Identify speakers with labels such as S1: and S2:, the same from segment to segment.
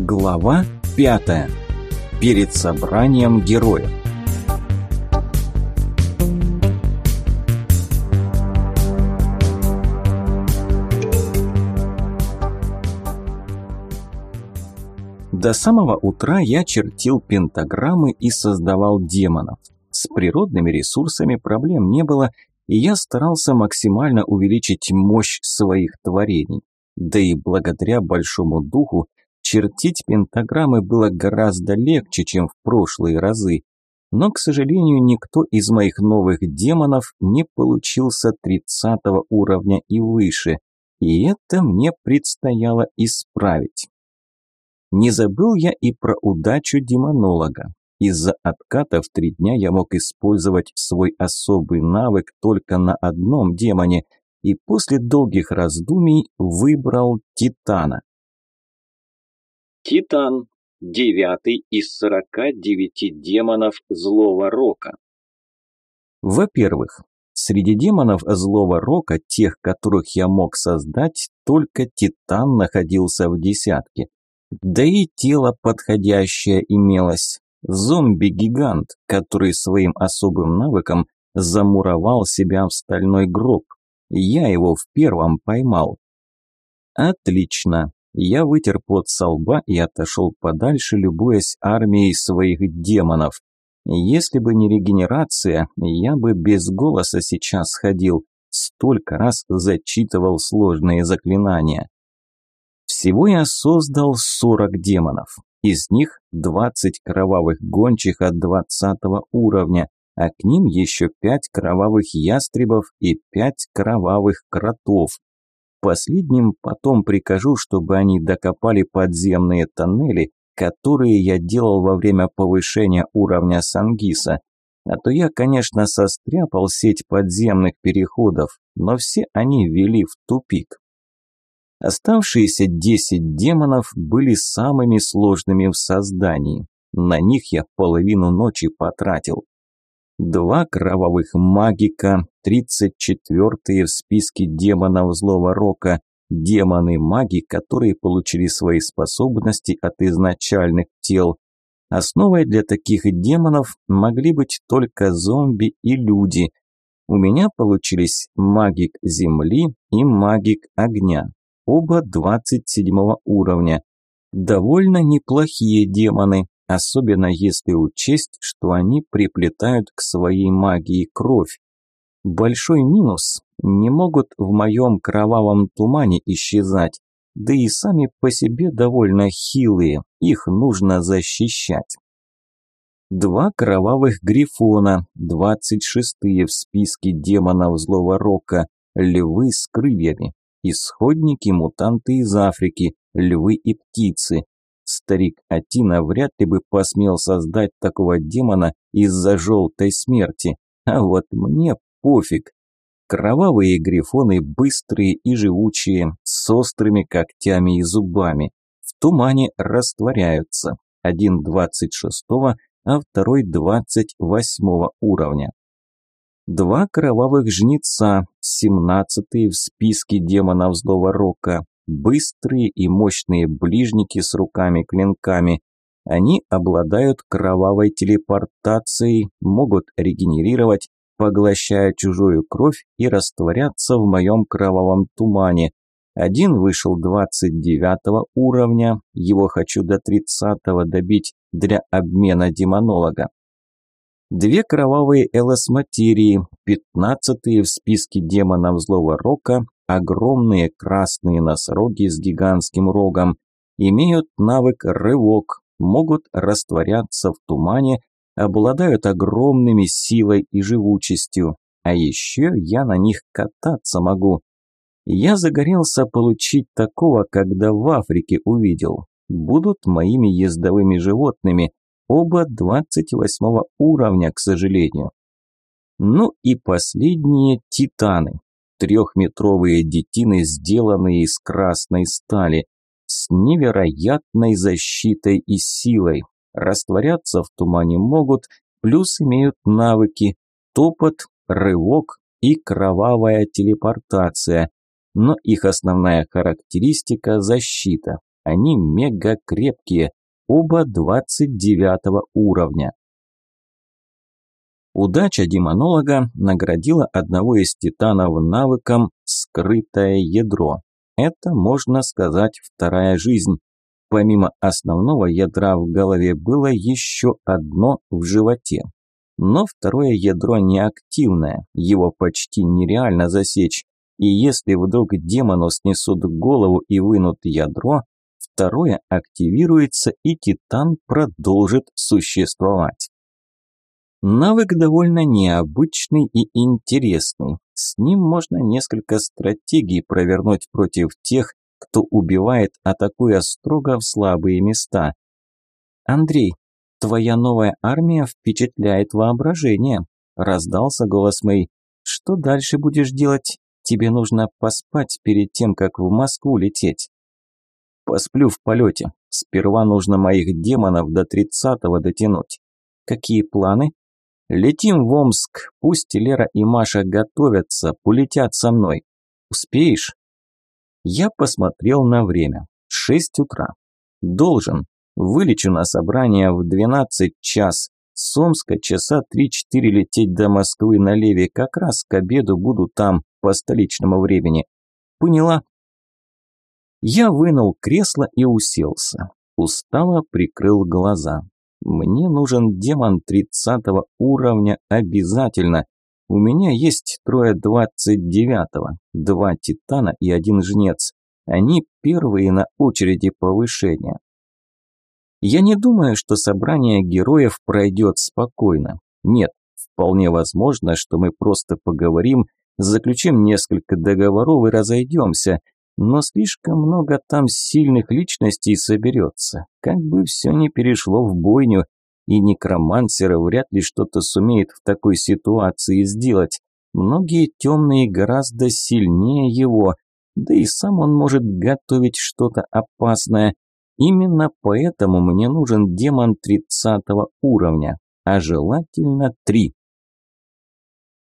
S1: Глава пятая. Перед собранием героев. До самого утра я чертил пентаграммы и создавал демонов. С природными ресурсами проблем не было, и я старался максимально увеличить мощь своих творений. Да и благодаря большому духу чертить пентаграммы было гораздо легче, чем в прошлые разы. Но, к сожалению, никто из моих новых демонов не получился 30 уровня и выше, и это мне предстояло исправить. Не забыл я и про удачу демонолога. Из-за отката в три дня я мог использовать свой особый навык только на одном демоне, и после долгих раздумий выбрал Титана.
S2: Титан – девятый из сорока девяти демонов Злого Рока.
S1: Во-первых, среди демонов Злого Рока, тех, которых я мог создать, только Титан находился в десятке. Да и тело подходящее имелось. Зомби-гигант, который своим особым навыком замуровал себя в стальной гроб. Я его в первом поймал. Отлично. Я вытер пот со лба и отошел подальше, любуясь армией своих демонов. Если бы не регенерация, я бы без голоса сейчас ходил, столько раз зачитывал сложные заклинания. Всего я создал 40 демонов. Из них 20 кровавых гончих от 20 уровня, а к ним еще 5 кровавых ястребов и 5 кровавых кротов. Последним потом прикажу, чтобы они докопали подземные тоннели, которые я делал во время повышения уровня Сангиса. А то я, конечно, состряпал сеть подземных переходов, но все они вели в тупик. Оставшиеся 10 демонов были самыми сложными в создании. На них я половину ночи потратил. Два кровавых магика, 34-е в списке демонов злого рока, демоны-маги, которые получили свои способности от изначальных тел. Основой для таких демонов могли быть только зомби и люди. У меня получились магик земли и магик огня оба 27 уровня. Довольно неплохие демоны, особенно если учесть, что они приплетают к своей магии кровь. Большой минус – не могут в моем кровавом тумане исчезать, да и сами по себе довольно хилые, их нужно защищать. Два кровавых грифона, 26-е в списке демонов злого рока, львы с крыльями, Исходники – мутанты из Африки, львы и птицы. Старик Атина вряд ли бы посмел создать такого демона из-за желтой смерти. А вот мне пофиг. Кровавые грифоны быстрые и живучие, с острыми когтями и зубами. В тумане растворяются. Один двадцать шестого, а второй двадцать восьмого уровня. Два кровавых жнеца, семнадцатые в списке демонов злого рока, быстрые и мощные ближники с руками-клинками. Они обладают кровавой телепортацией, могут регенерировать, поглощая чужую кровь и растворяться в моем кровавом тумане. Один вышел 29 уровня, его хочу до 30 добить для обмена демонолога. Две кровавые элосматерии, пятнадцатые в списке демонов злого рока, огромные красные носороги с гигантским рогом, имеют навык рывок, могут растворяться в тумане, обладают огромными силой и живучестью, а еще я на них кататься могу. Я загорелся получить такого, когда в Африке увидел. Будут моими ездовыми животными, Оба 28 уровня, к сожалению. Ну и последние титаны. Трехметровые детины, сделанные из красной стали, с невероятной защитой и силой. Растворяться в тумане могут, плюс имеют навыки, топот, рывок и кровавая телепортация. Но их основная характеристика – защита. Они мега крепкие, оба 29 уровня. Удача демонолога наградила одного из титанов навыком «скрытое ядро». Это, можно сказать, вторая жизнь. Помимо основного ядра в голове было еще одно в животе. Но второе ядро неактивное, его почти нереально засечь. И если вдруг демону снесут голову и вынут ядро, второе активируется и Титан продолжит существовать. Навык довольно необычный и интересный. С ним можно несколько стратегий провернуть против тех, кто убивает, атакуя строго в слабые места. Андрей, твоя новая армия впечатляет воображение, раздался голос Мэй. Что дальше будешь делать? Тебе нужно поспать перед тем, как в Москву лететь. Посплю в полете. Сперва нужно моих демонов до тридцатого дотянуть. Какие планы? Летим в Омск. Пусть Лера и Маша готовятся, полетят со мной. Успеешь? Я посмотрел на время. Шесть утра. Должен. Вылечу на собрание в двенадцать час. С Омска часа три-четыре лететь до Москвы на Леве. Как раз к обеду буду там по столичному времени. Поняла? Я вынул кресло и уселся. Устало прикрыл глаза. Мне нужен демон тридцатого уровня обязательно. У меня есть трое двадцать девятого, два титана и один жнец. Они первые на очереди повышения. Я не думаю, что собрание героев пройдет спокойно. Нет, вполне возможно, что мы просто поговорим, заключим несколько договоров и разойдемся, но слишком много там сильных личностей соберется, как бы все не перешло в бойню, и некромансеры вряд ли что-то сумеет в такой ситуации сделать. Многие темные гораздо сильнее его, да и сам он может готовить что-то опасное. Именно поэтому мне нужен демон 30 уровня, а желательно три.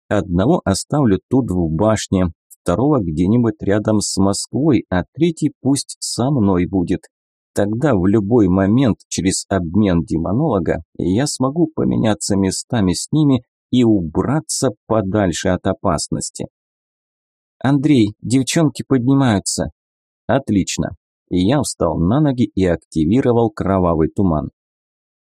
S1: Одного оставлю тут в башне, второго где-нибудь рядом с Москвой, а третий пусть со мной будет. Тогда в любой момент через обмен демонолога я смогу поменяться местами с ними и убраться подальше от опасности. «Андрей, девчонки поднимаются». «Отлично». Я встал на ноги и активировал кровавый туман.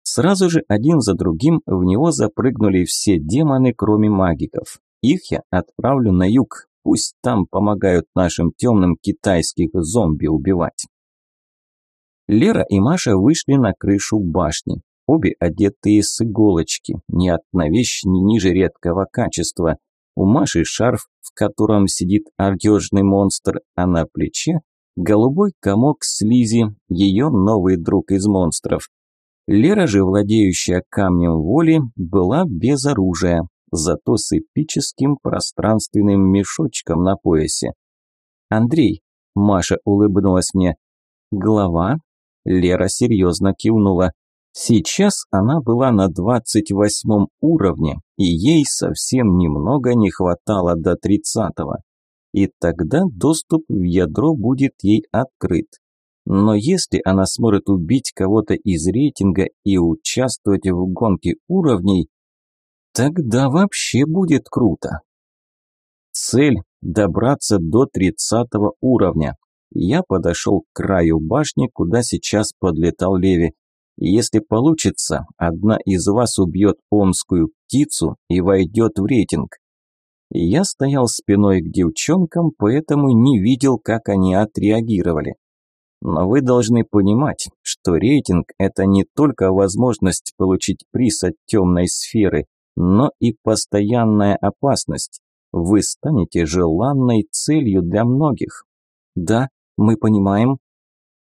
S1: Сразу же один за другим в него запрыгнули все демоны, кроме магиков. Их я отправлю на юг, пусть там помогают нашим темным китайских зомби убивать. Лера и Маша вышли на крышу башни, обе одетые с иголочки, ни одна вещь не ниже редкого качества. У Маши шарф, в котором сидит одежный монстр, а на плече голубой комок слизи, ее новый друг из монстров. Лера же, владеющая камнем воли, была без оружия, зато с эпическим пространственным мешочком на поясе. «Андрей», – Маша улыбнулась мне, – «глава Лера серьезно кивнула. Сейчас она была на двадцать восьмом уровне, и ей совсем немного не хватало до тридцатого. И тогда доступ в ядро будет ей открыт. Но если она сможет убить кого-то из рейтинга и участвовать в гонке уровней, тогда вообще будет круто. Цель – добраться до тридцатого уровня. Я подошел к краю башни, куда сейчас подлетал Леви. Если получится, одна из вас убьет омскую птицу и войдет в рейтинг. Я стоял спиной к девчонкам, поэтому не видел, как они отреагировали. Но вы должны понимать, что рейтинг – это не только возможность получить приз от темной сферы, но и постоянная опасность. Вы станете желанной целью для многих. Да, мы понимаем.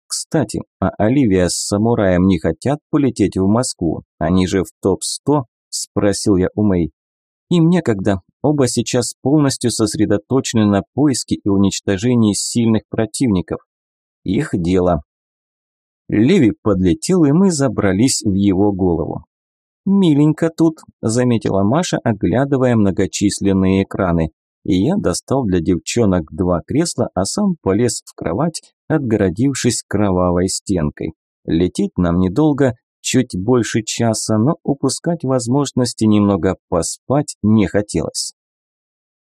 S1: Кстати, а Оливия с самураем не хотят полететь в Москву? Они же в топ-100? Спросил я у Мэй. Им некогда. Оба сейчас полностью сосредоточены на поиске и уничтожении сильных противников. Их дело. Леви подлетел, и мы забрались в его голову. «Миленько тут», – заметила Маша, оглядывая многочисленные экраны и я достал для девчонок два кресла, а сам полез в кровать, отгородившись кровавой стенкой. Лететь нам недолго, чуть больше часа, но упускать возможности немного поспать не хотелось.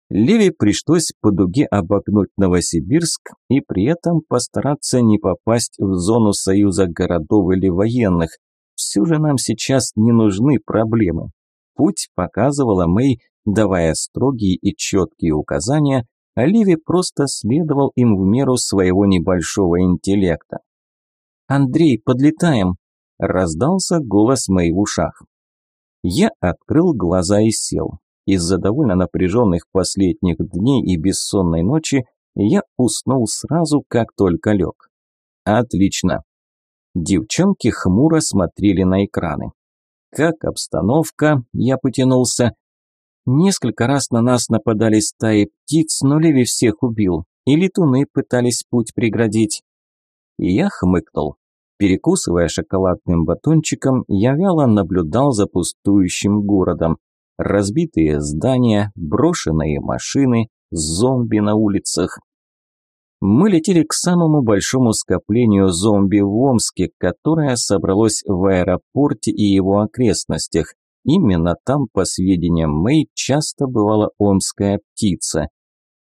S1: Леве пришлось по дуге обогнуть Новосибирск и при этом постараться не попасть в зону союза городов или военных. Все же нам сейчас не нужны проблемы. Путь показывала Мэй, давая строгие и четкие указания, Леви просто следовал им в меру своего небольшого интеллекта. «Андрей, подлетаем!» – раздался голос в ушах. Я открыл глаза и сел. Из-за довольно напряженных последних дней и бессонной ночи я уснул сразу, как только лег. Отлично. Девчонки хмуро смотрели на экраны. Как обстановка, я потянулся. Несколько раз на нас нападали стаи птиц, но Леви всех убил. И летуны пытались путь преградить. И я хмыкнул. Перекусывая шоколадным батончиком, я вяло наблюдал за пустующим городом разбитые здания, брошенные машины, зомби на улицах. Мы летели к самому большому скоплению зомби в Омске, которое собралось в аэропорте и его окрестностях. Именно там, по сведениям Мэй, часто бывала омская птица.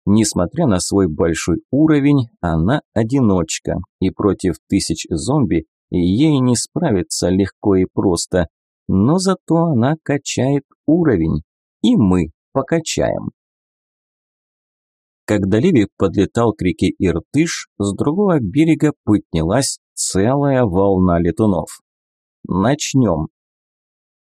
S1: Несмотря на свой большой уровень, она одиночка, и против тысяч зомби ей не справиться легко и просто но зато она качает уровень, и мы покачаем. Когда Леви подлетал к реке Иртыш, с другого берега поднялась целая волна летунов. Начнем.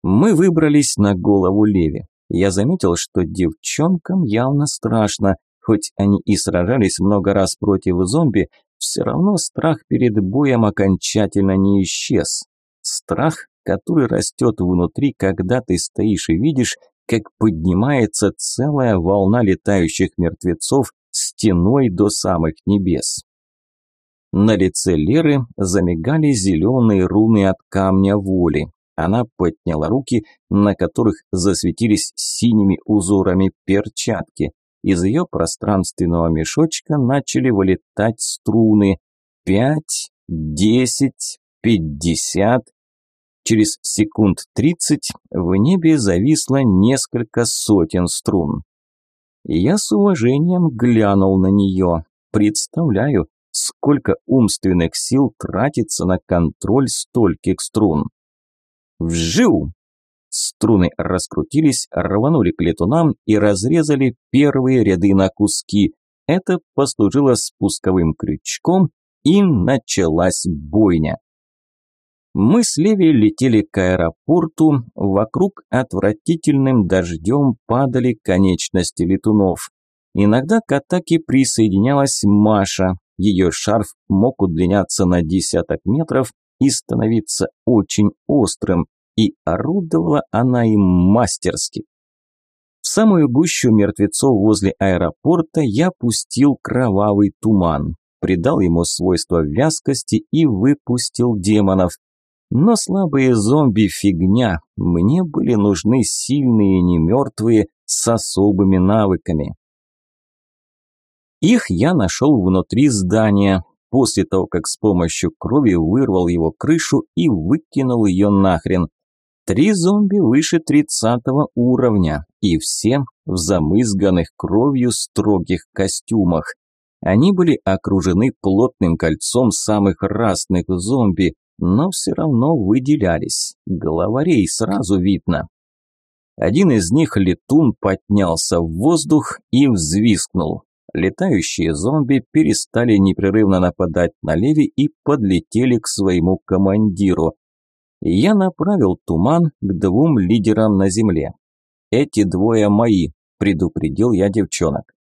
S1: Мы выбрались на голову Леви. Я заметил, что девчонкам явно страшно, хоть они и сражались много раз против зомби, все равно страх перед боем окончательно не исчез. Страх который растет внутри, когда ты стоишь и видишь, как поднимается целая волна летающих мертвецов стеной до самых небес. На лице Леры замигали зеленые руны от камня воли. Она подняла руки, на которых засветились синими узорами перчатки. Из ее пространственного мешочка начали вылетать струны. Пять, десять, пятьдесят. Через секунд тридцать в небе зависло несколько сотен струн. Я с уважением глянул на нее. Представляю, сколько умственных сил тратится на контроль стольких струн. Вжил! Струны раскрутились, рванули к летунам и разрезали первые ряды на куски. Это послужило спусковым крючком, и началась бойня. Мы с Леви летели к аэропорту, вокруг отвратительным дождем падали конечности летунов. Иногда к атаке присоединялась Маша, ее шарф мог удлиняться на десяток метров и становиться очень острым, и орудовала она им мастерски. В самую гущу мертвецов возле аэропорта я пустил кровавый туман, придал ему свойство вязкости и выпустил демонов, но слабые зомби – фигня. Мне были нужны сильные, не мертвые, с особыми навыками. Их я нашел внутри здания, после того, как с помощью крови вырвал его крышу и выкинул ее нахрен. Три зомби выше тридцатого уровня, и все в замызганных кровью строгих костюмах. Они были окружены плотным кольцом самых разных зомби, но все равно выделялись. Главарей сразу видно. Один из них, летун, поднялся в воздух и взвискнул. Летающие зомби перестали непрерывно нападать на Леви и подлетели к своему командиру. Я направил туман к двум лидерам на земле. «Эти двое мои», – предупредил я девчонок.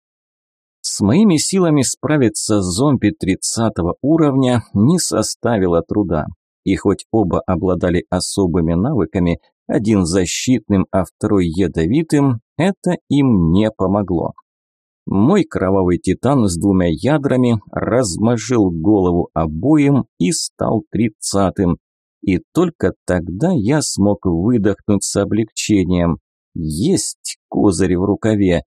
S1: С моими силами справиться с зомби 30 уровня не составило труда. И хоть оба обладали особыми навыками, один защитным, а второй ядовитым, это им не помогло. Мой кровавый титан с двумя ядрами размажил голову обоим и стал тридцатым. И только тогда я смог выдохнуть с облегчением. Есть козырь в рукаве.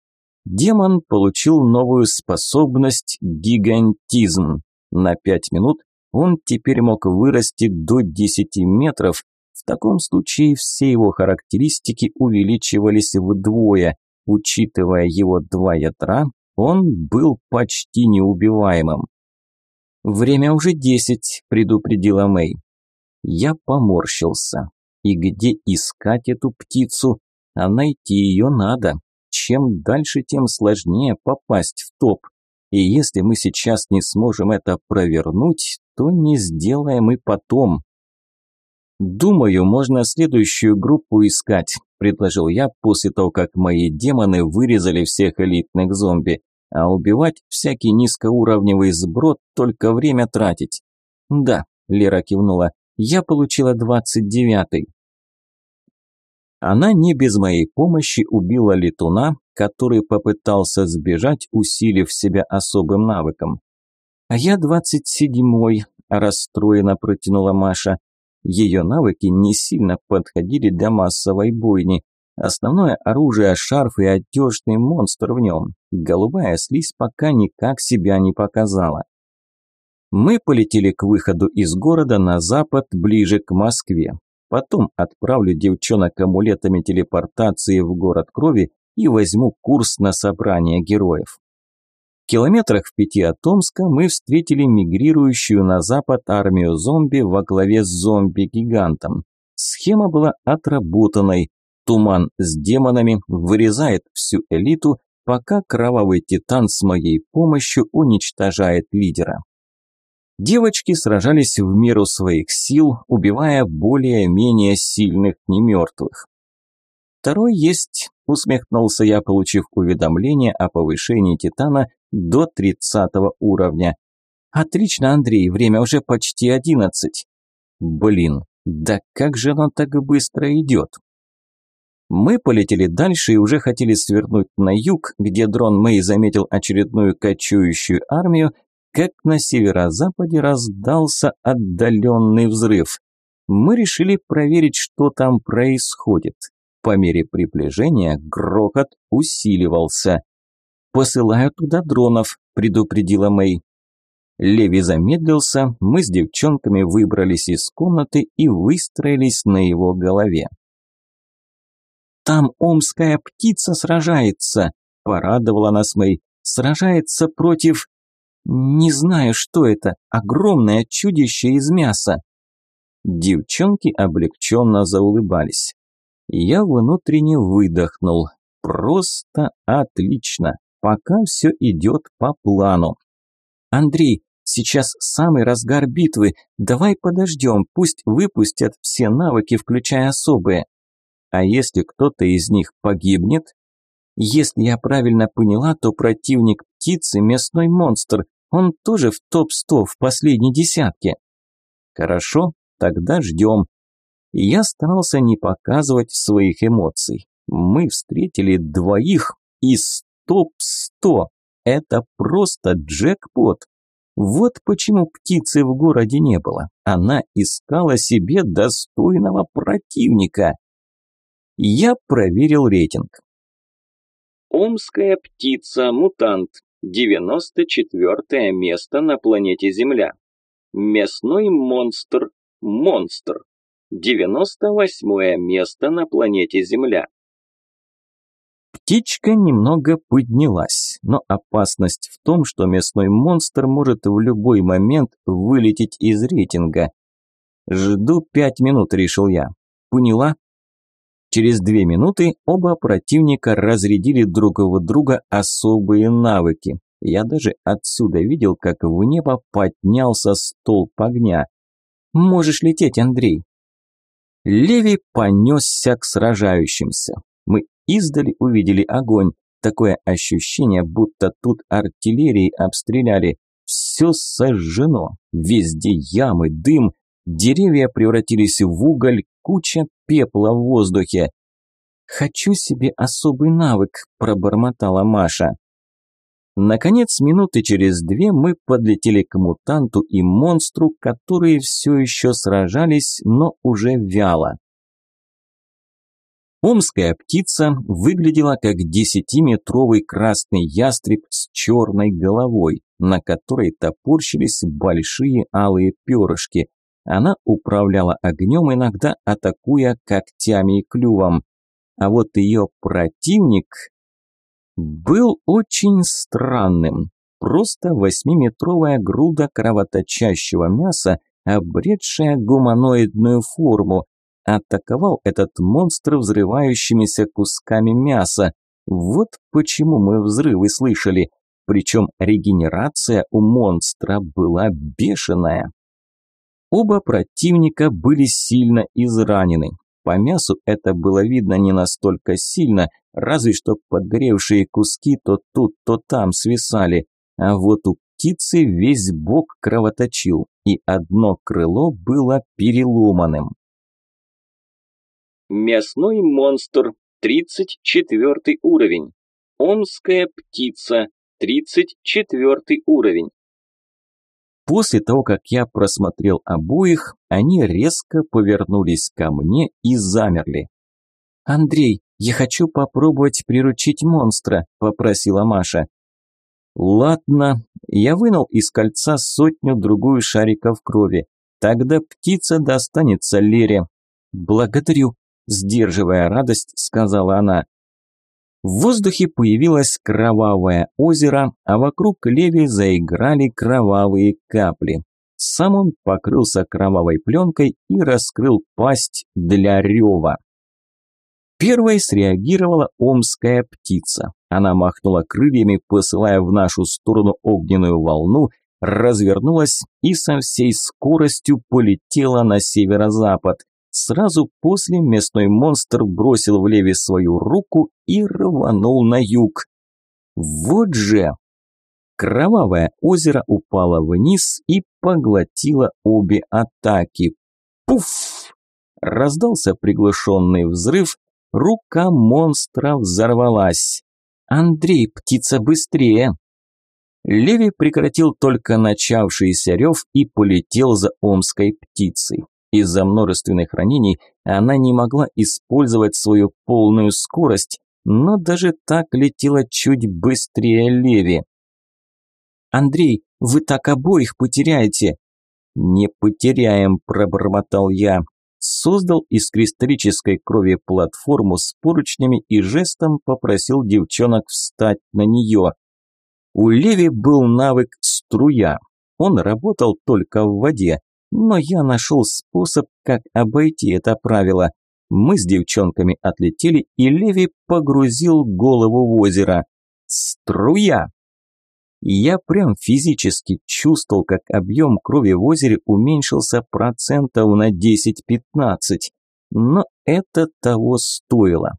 S1: Демон получил новую способность – гигантизм. На пять минут он теперь мог вырасти до 10 метров. В таком случае все его характеристики увеличивались вдвое. Учитывая его два ядра, он был почти неубиваемым. «Время уже десять», – предупредила Мэй. Я поморщился. И где искать эту птицу? А найти ее надо. Чем дальше, тем сложнее попасть в топ. И если мы сейчас не сможем это провернуть, то не сделаем и потом. «Думаю, можно следующую группу искать», – предложил я после того, как мои демоны вырезали всех элитных зомби. А убивать всякий низкоуровневый сброд только время тратить. «Да», – Лера кивнула, – «я получила двадцать девятый». Она не без моей помощи убила летуна, который попытался сбежать, усилив себя особым навыком. «А я двадцать седьмой», – расстроенно протянула Маша. Ее навыки не сильно подходили для массовой бойни. Основное оружие – шарф и одежный монстр в нем. Голубая слизь пока никак себя не показала. Мы полетели к выходу из города на запад, ближе к Москве. Потом отправлю девчонок амулетами телепортации в город крови и возьму курс на собрание героев. Километрах в пяти от Томска мы встретили мигрирующую на запад армию зомби во главе с зомби-гигантом. Схема была отработанной. Туман с демонами вырезает всю элиту, пока кровавый титан с моей помощью уничтожает лидера. Девочки сражались в меру своих сил, убивая более-менее сильных немертвых. Второй есть, усмехнулся я, получив уведомление о повышении Титана до 30 уровня. Отлично, Андрей, время уже почти 11. Блин, да как же оно так быстро идет? Мы полетели дальше и уже хотели свернуть на юг, где дрон Мэй заметил очередную кочующую армию, как на северо-западе раздался отдаленный взрыв. Мы решили проверить, что там происходит. По мере приближения грохот усиливался. «Посылаю туда дронов», – предупредила Мэй. Леви замедлился, мы с девчонками выбрались из комнаты и выстроились на его голове. «Там омская птица сражается», – порадовала нас Мэй. «Сражается против...» «Не знаю, что это. Огромное чудище из мяса». Девчонки облегченно заулыбались. Я внутренне выдохнул. Просто отлично. Пока все идет по плану. Андрей, сейчас самый разгар битвы. Давай подождем, пусть выпустят все навыки, включая особые. А если кто-то из них погибнет? Если я правильно поняла, то противник птицы – мясной монстр. Он тоже в топ-100 в последней десятке. Хорошо, тогда ждем я старался не показывать своих эмоций. Мы встретили двоих из топ-100. Это просто джекпот. Вот почему птицы в городе не было. Она искала себе достойного противника. Я проверил рейтинг.
S2: Омская птица-мутант. 94 место на планете Земля. Мясной монстр. Монстр. 98 место на планете Земля.
S1: Птичка немного поднялась, но опасность в том, что мясной монстр может в любой момент вылететь из рейтинга. «Жду пять минут», – решил я. «Поняла?» Через две минуты оба противника разрядили друг в друга особые навыки. Я даже отсюда видел, как в небо поднялся столб огня. «Можешь лететь, Андрей», Леви понесся к сражающимся. Мы издали увидели огонь. Такое ощущение, будто тут артиллерией обстреляли. Все сожжено. Везде ямы, дым. Деревья превратились в уголь, куча пепла в воздухе. «Хочу себе особый навык», – пробормотала Маша. Наконец, минуты через две мы подлетели к мутанту и монстру, которые все еще сражались, но уже вяло. Омская птица выглядела как десятиметровый красный ястреб с черной головой. на которой топорщились большие алые перышки. Она управляла огнем, иногда атакуя когтями и клювом. А вот ее противник был очень странным. Просто восьмиметровая груда кровоточащего мяса, обретшая гуманоидную форму. Атаковал этот монстр взрывающимися кусками мяса. Вот почему мы взрывы слышали. Причем регенерация у монстра была бешеная. Оба противника были сильно изранены. По мясу это было видно не настолько сильно, разве что подгоревшие куски то тут, то там свисали. А вот у птицы весь бок кровоточил, и одно крыло было переломанным.
S2: Мясной монстр, 34 уровень. Омская птица, 34 уровень.
S1: После того, как я просмотрел обоих, они резко повернулись ко мне и замерли. «Андрей, я хочу попробовать приручить монстра», – попросила Маша. «Ладно, я вынул из кольца сотню-другую шариков крови. Тогда птица достанется Лере». «Благодарю», – сдерживая радость, сказала она. В воздухе появилось кровавое озеро, а вокруг Леви заиграли кровавые капли. Сам он покрылся кровавой пленкой и раскрыл пасть для рева. Первой среагировала омская птица. Она махнула крыльями, посылая в нашу сторону огненную волну, развернулась и со всей скоростью полетела на северо-запад. Сразу после мясной монстр бросил в леве свою руку и рванул на юг. Вот же! Кровавое озеро упало вниз и поглотило обе атаки. Пуф! Раздался приглушенный взрыв, рука монстра взорвалась. «Андрей, птица, быстрее!» Леви прекратил только начавшийся рев и полетел за омской птицей. Из-за множественных ранений она не могла использовать свою полную скорость, но даже так летела чуть быстрее Леви. «Андрей, вы так обоих потеряете!» «Не потеряем», – пробормотал я. Создал из кристаллической крови платформу с поручнями и жестом попросил девчонок встать на нее. У Леви был навык «струя». Он работал только в воде, но я нашел способ, как обойти это правило. Мы с девчонками отлетели, и Леви погрузил голову в озеро. Струя! Я прям физически чувствовал, как объем крови в озере уменьшился процентов на 10-15. Но это того стоило.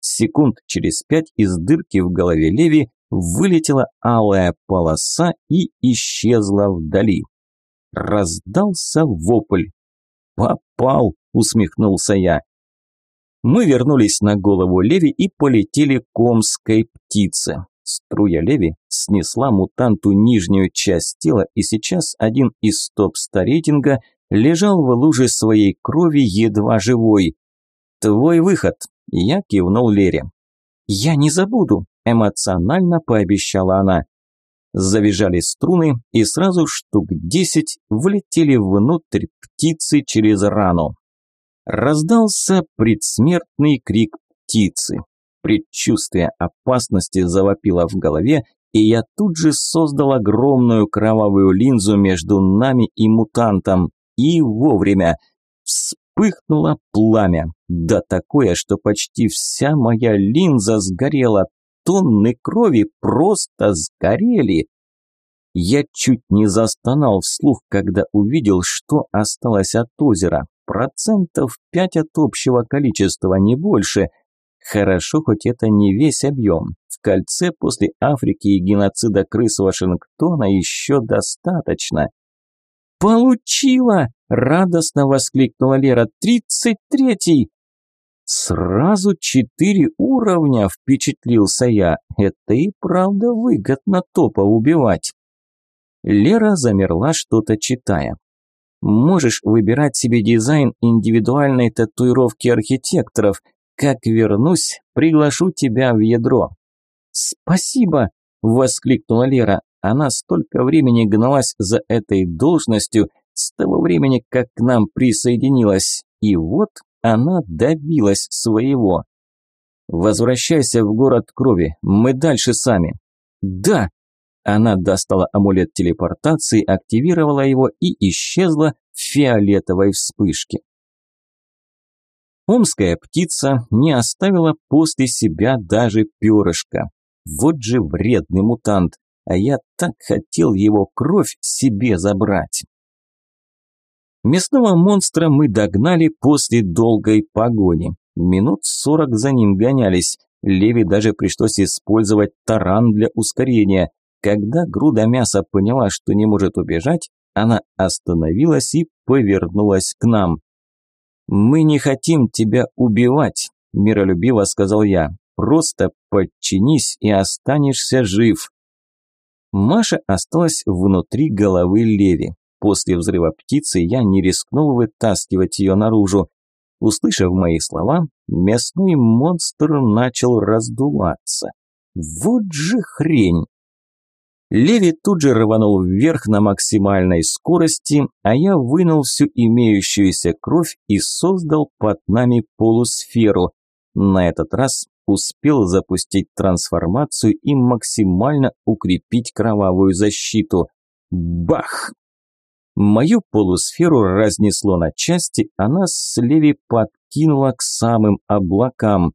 S1: Секунд через пять из дырки в голове Леви вылетела алая полоса и исчезла вдали. Раздался вопль. «Попал!» – усмехнулся я. Мы вернулись на голову Леви и полетели к омской птице. Струя Леви снесла мутанту нижнюю часть тела, и сейчас один из топ-старейтинга лежал в луже своей крови едва живой. «Твой выход!» – я кивнул Лере. «Я не забуду!» – эмоционально пообещала она. Завизжали струны, и сразу штук десять влетели внутрь птицы через рану. Раздался предсмертный крик птицы. Предчувствие опасности завопило в голове, и я тут же создал огромную кровавую линзу между нами и мутантом. И вовремя вспыхнуло пламя. Да такое, что почти вся моя линза сгорела, тонны крови просто сгорели. Я чуть не застонал вслух, когда увидел, что осталось от озера. Процентов пять от общего количества, не больше. Хорошо, хоть это не весь объем. В кольце после Африки и геноцида крыс Вашингтона еще достаточно. «Получила!» – радостно воскликнула Лера. «Тридцать третий!» «Сразу четыре уровня!» – впечатлился я. «Это и правда выгодно топа убивать!» Лера замерла, что-то читая. «Можешь выбирать себе дизайн индивидуальной татуировки архитекторов. Как вернусь, приглашу тебя в ядро». «Спасибо!» – воскликнула Лера. Она столько времени гналась за этой должностью с того времени, как к нам присоединилась. И вот она добилась своего. «Возвращайся в город крови, мы дальше сами». «Да!» Она достала амулет телепортации, активировала его и исчезла в фиолетовой вспышке. Омская птица не оставила после себя даже перышко. Вот же вредный мутант, а я так хотел его кровь себе забрать. Мясного монстра мы догнали после долгой погони. Минут сорок за ним гонялись. Леви даже пришлось использовать таран для ускорения. Когда груда мяса поняла, что не может убежать, она остановилась и повернулась к нам. «Мы не хотим тебя убивать», – миролюбиво сказал я. «Просто подчинись и останешься жив». Маша осталась внутри головы Леви. После взрыва птицы я не рискнул вытаскивать ее наружу. Услышав мои слова, мясной монстр начал раздуваться. Вот же хрень! Леви тут же рванул вверх на максимальной скорости, а я вынул всю имеющуюся кровь и создал под нами полусферу. На этот раз успел запустить трансформацию и максимально укрепить кровавую защиту. Бах! Мою полусферу разнесло на части, а нас с Леви подкинуло к самым облакам.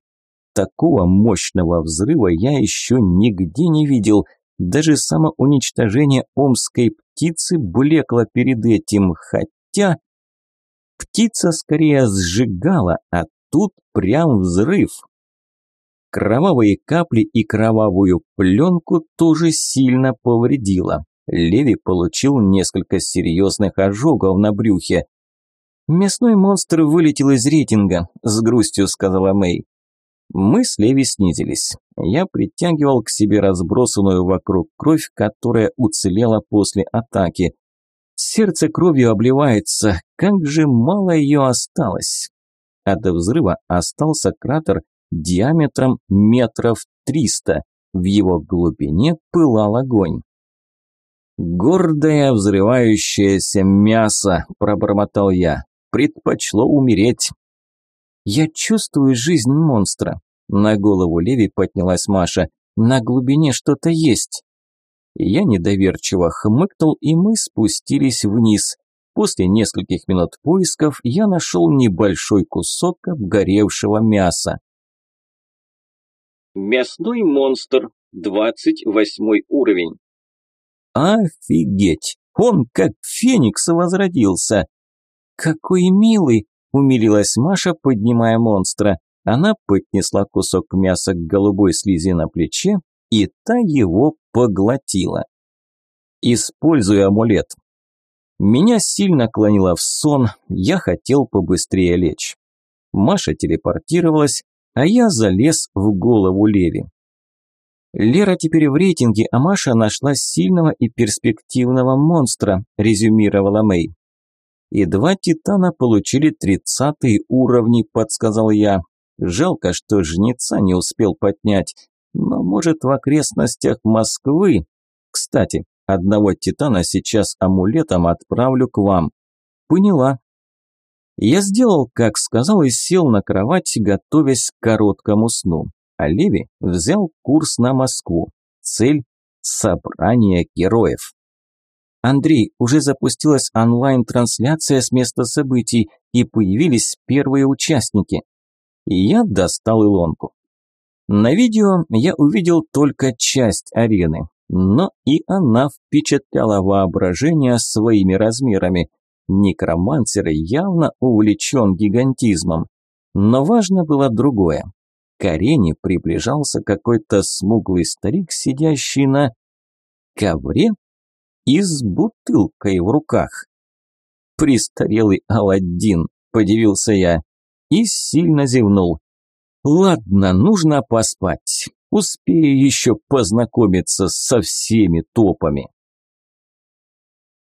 S1: Такого мощного взрыва я еще нигде не видел – даже самоуничтожение омской птицы блекло перед этим, хотя... Птица скорее сжигала, а тут прям взрыв. Кровавые капли и кровавую пленку тоже сильно повредило. Леви получил несколько серьезных ожогов на брюхе. «Мясной монстр вылетел из рейтинга», – с грустью сказала Мэй. Мы с Леви снизились. Я притягивал к себе разбросанную вокруг кровь, которая уцелела после атаки. Сердце кровью обливается, как же мало ее осталось. От взрыва остался кратер диаметром метров триста. В его глубине пылал огонь. «Гордое взрывающееся мясо», – пробормотал я, – «предпочло умереть». «Я чувствую жизнь монстра», на голову Леви поднялась Маша. «На глубине что-то есть». Я недоверчиво хмыкнул, и мы спустились вниз. После нескольких минут поисков я нашел небольшой кусок обгоревшего мяса.
S2: Мясной монстр, двадцать восьмой уровень.
S1: Офигеть! Он как феникс возродился. Какой милый! Умилилась Маша, поднимая монстра. Она поднесла кусок мяса к голубой слизи на плече, и та его поглотила. Используя амулет. Меня сильно клонило в сон, я хотел побыстрее лечь. Маша телепортировалась, а я залез в голову Леви. Лера теперь в рейтинге, а Маша нашла сильного и перспективного монстра, резюмировала Мэй. И два титана получили тридцатые уровни, подсказал я. Жалко, что жнеца не успел поднять. Но, может, в окрестностях Москвы... Кстати, одного титана сейчас амулетом отправлю к вам. Поняла. Я сделал, как сказал, и сел на кровать, готовясь к короткому сну. А Леви взял курс на Москву. Цель – собрание героев. Андрей, уже запустилась онлайн-трансляция с места событий, и появились первые участники и я достал илонку. На видео я увидел только часть арены, но и она впечатляла воображение своими размерами. Некромансер явно увлечен гигантизмом. Но важно было другое. К арене приближался какой-то смуглый старик, сидящий на ковре и с бутылкой в руках. «Престарелый Аладдин», – подивился я и сильно зевнул. Ладно, нужно поспать. Успею еще познакомиться со всеми топами.